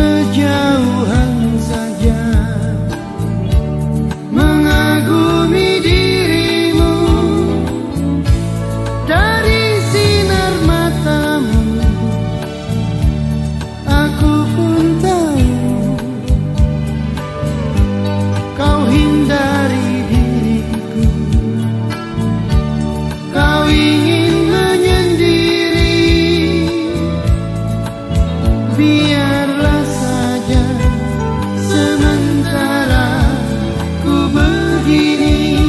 kejauhan saja. Mengagumi dirimu dari sinar matamu. Aku pun tahu kau hindari diriku. Kau ingin menyendiri. You.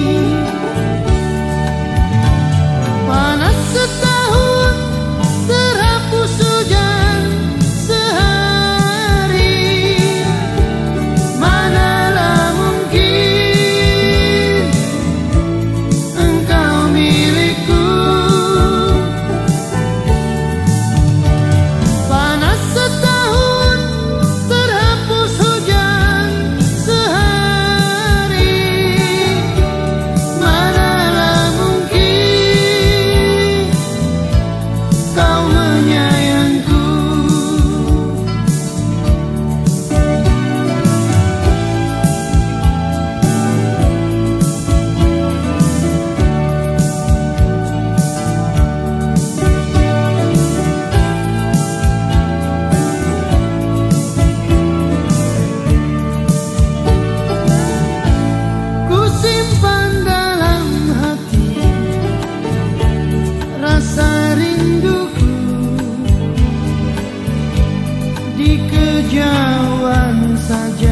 jauh saja.